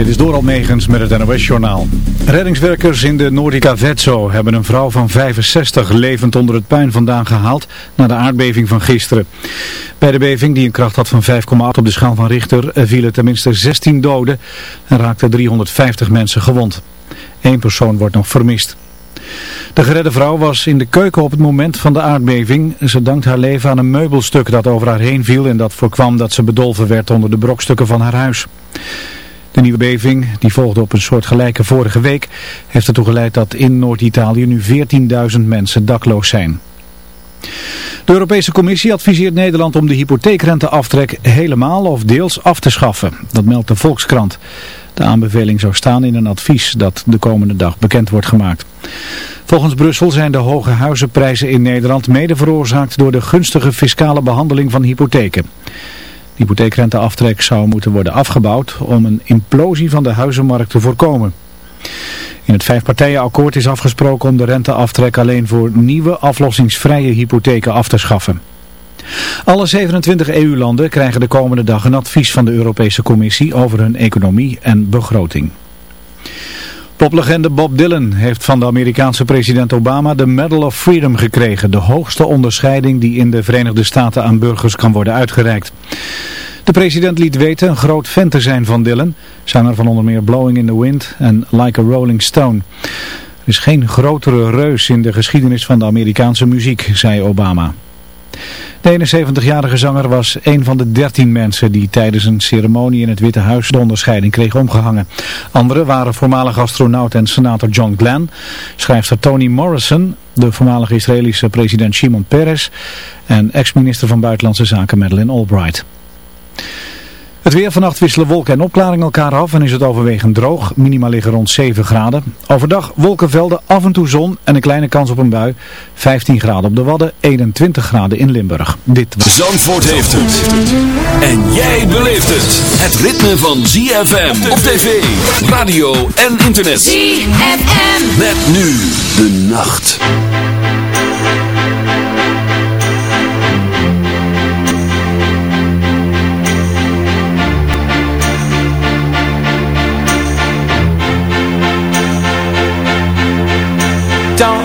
Dit is door Almegens met het NOS-journaal. Reddingswerkers in de Nordica Vezzo hebben een vrouw van 65 levend onder het puin vandaan gehaald na de aardbeving van gisteren. Bij de beving, die een kracht had van 5,8 op de schaal van Richter, vielen tenminste 16 doden en raakten 350 mensen gewond. Eén persoon wordt nog vermist. De geredde vrouw was in de keuken op het moment van de aardbeving. Ze dankt haar leven aan een meubelstuk dat over haar heen viel en dat voorkwam dat ze bedolven werd onder de brokstukken van haar huis. De nieuwe beving, die volgde op een soort gelijke vorige week, heeft ertoe geleid dat in Noord-Italië nu 14.000 mensen dakloos zijn. De Europese Commissie adviseert Nederland om de hypotheekrenteaftrek helemaal of deels af te schaffen. Dat meldt de Volkskrant. De aanbeveling zou staan in een advies dat de komende dag bekend wordt gemaakt. Volgens Brussel zijn de hoge huizenprijzen in Nederland mede veroorzaakt door de gunstige fiscale behandeling van hypotheken. De hypotheekrenteaftrek zou moeten worden afgebouwd om een implosie van de huizenmarkt te voorkomen. In het vijfpartijenakkoord is afgesproken om de renteaftrek alleen voor nieuwe aflossingsvrije hypotheken af te schaffen. Alle 27 EU-landen krijgen de komende dag een advies van de Europese Commissie over hun economie en begroting. Poplegende Bob Dylan heeft van de Amerikaanse president Obama de Medal of Freedom gekregen, de hoogste onderscheiding die in de Verenigde Staten aan burgers kan worden uitgereikt. De president liet weten een groot fan te zijn van Dylan, zanger van onder meer Blowing in the Wind en Like a Rolling Stone. Er is geen grotere reus in de geschiedenis van de Amerikaanse muziek, zei Obama. De 71-jarige zanger was een van de 13 mensen die tijdens een ceremonie in het Witte Huis de onderscheiding kregen omgehangen. Anderen waren voormalig astronaut en senator John Glenn, schrijfster Toni Morrison, de voormalige Israëlische president Shimon Peres en ex-minister van Buitenlandse Zaken Madeleine Albright. Het weer vannacht wisselen wolken en opklaring elkaar af en is het overwegend droog. Minima liggen rond 7 graden. Overdag wolkenvelden, af en toe zon en een kleine kans op een bui. 15 graden op de Wadden, 21 graden in Limburg. Dit was... Zandvoort heeft het. En jij beleeft het. Het ritme van ZFM op tv, radio en internet. ZFM. Met nu de nacht.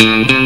Mm-hmm.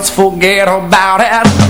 Else forget about it.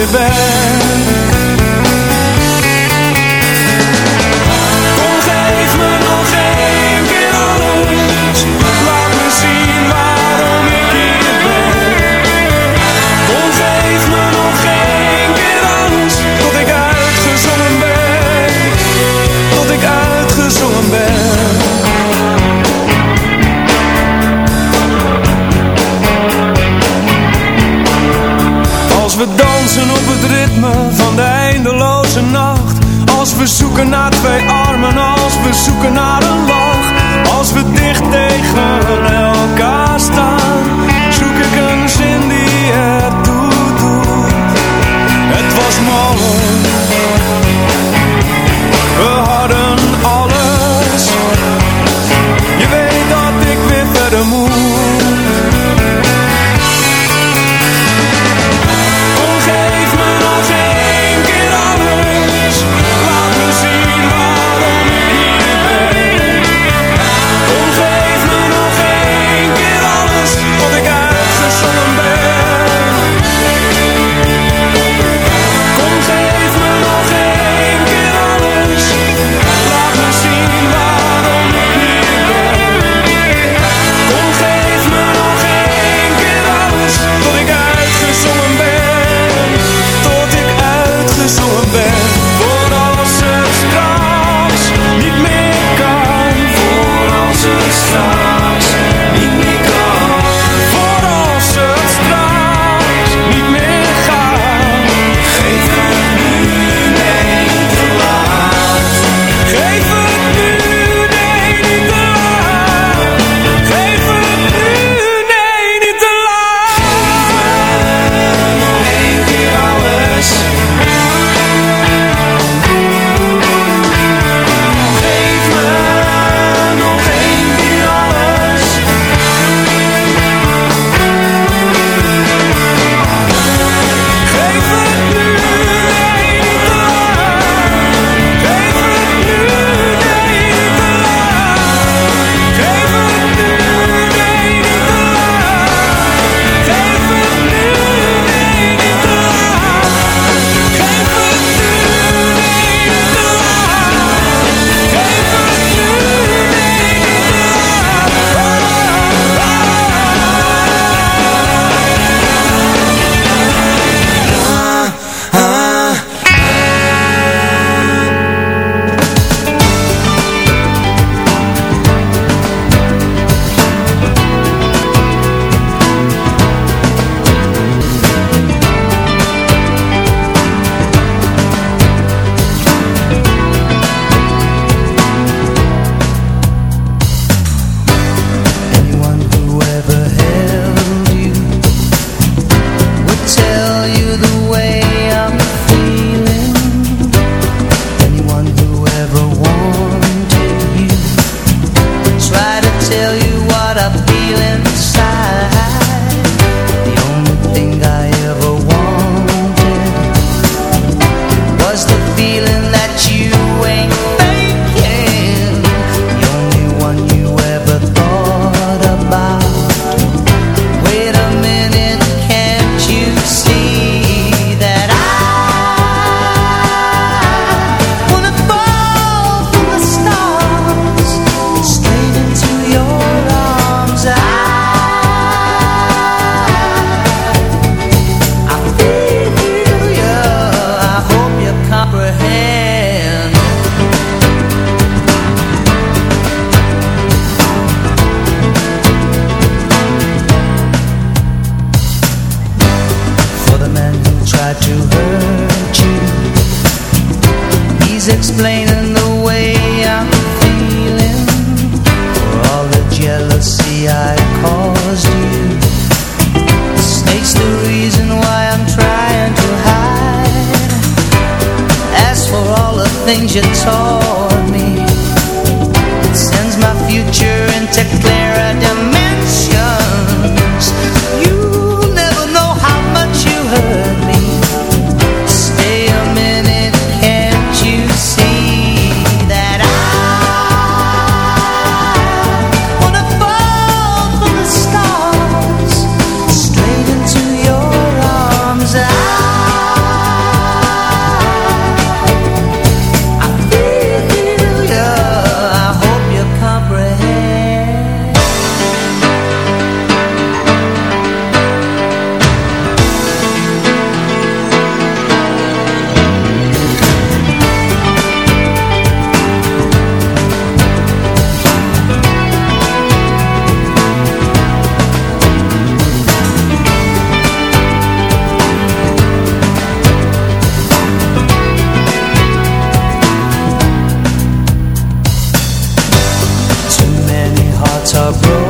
be back explain hearts are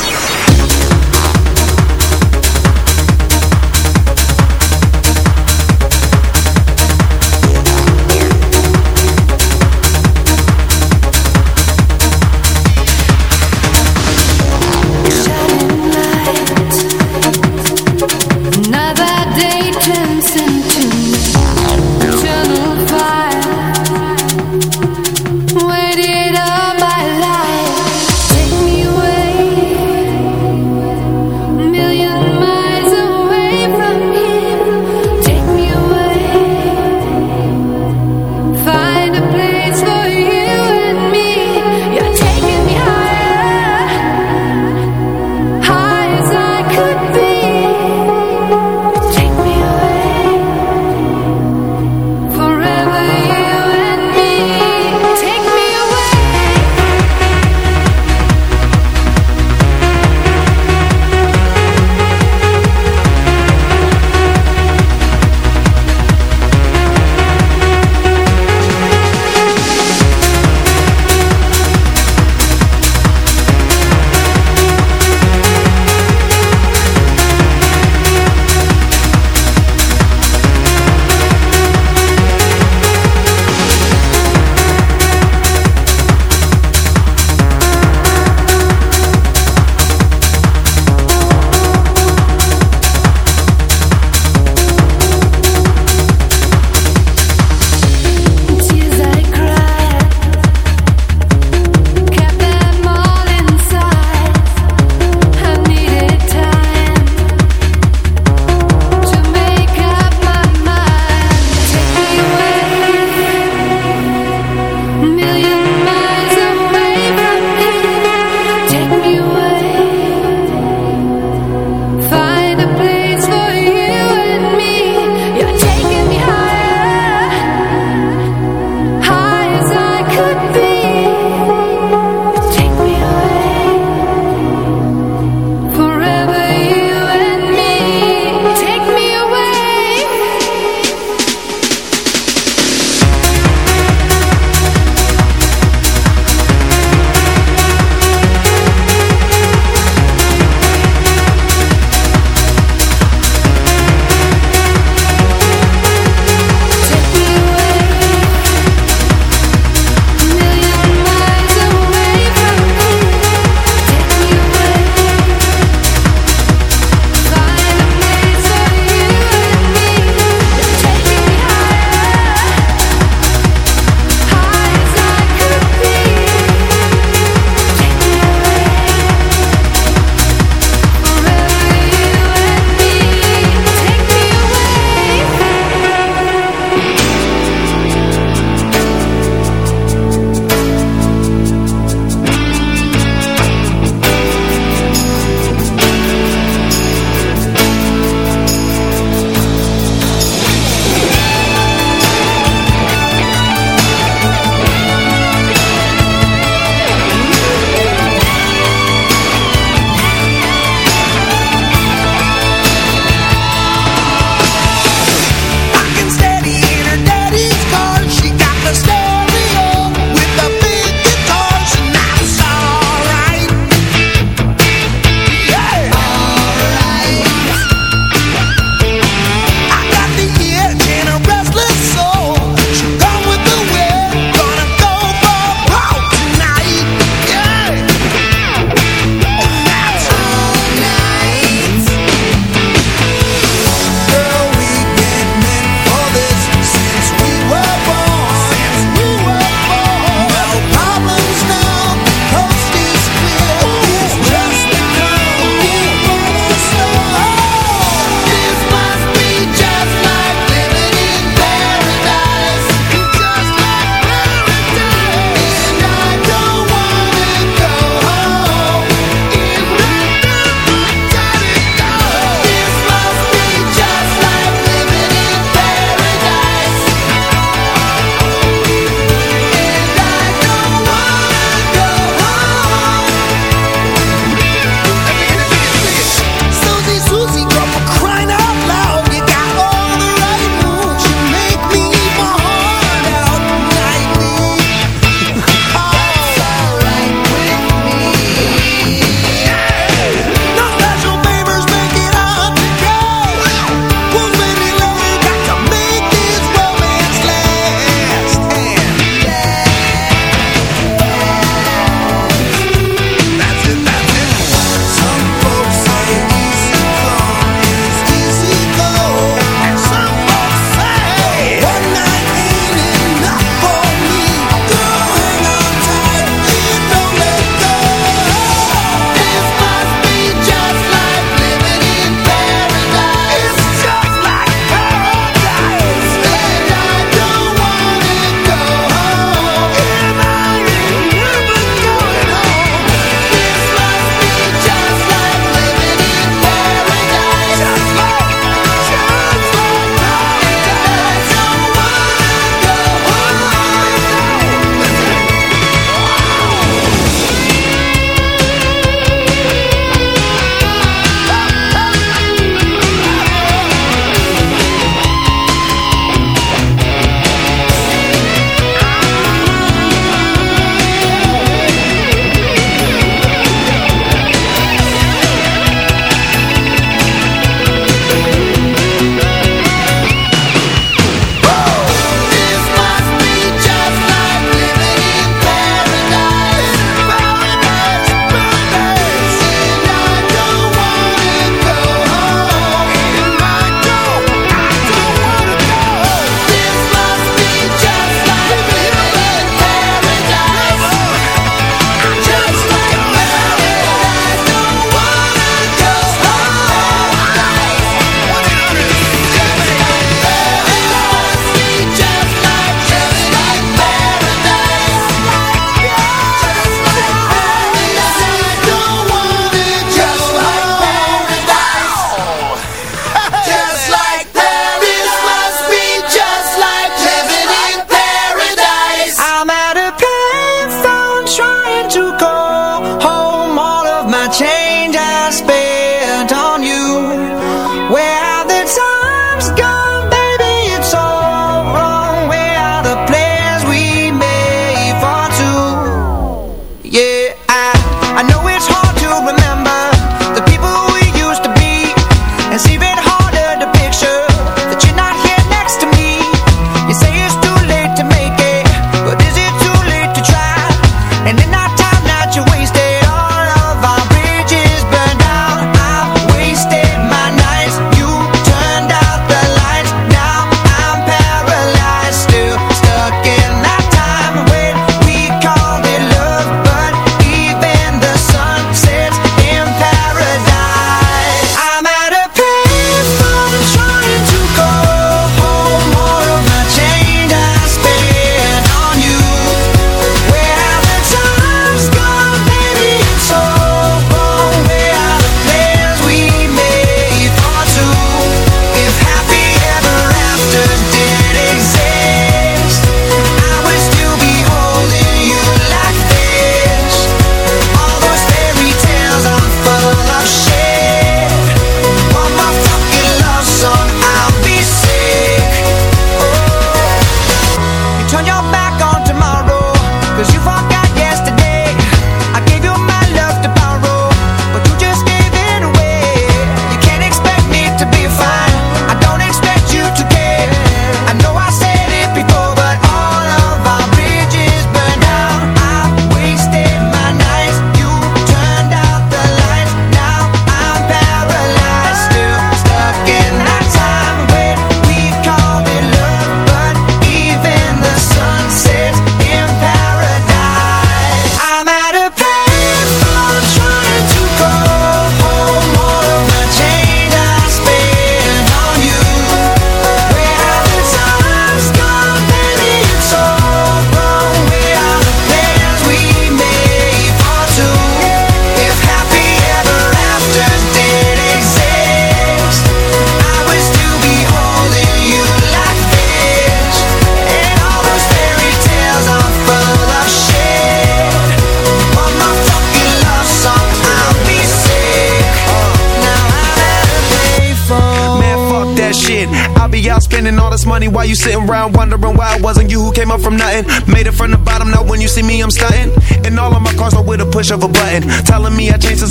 came up from nothing. Made it from the bottom, now when you see me, I'm stunting. And all of my cars are with a push of a button. Telling me I changed since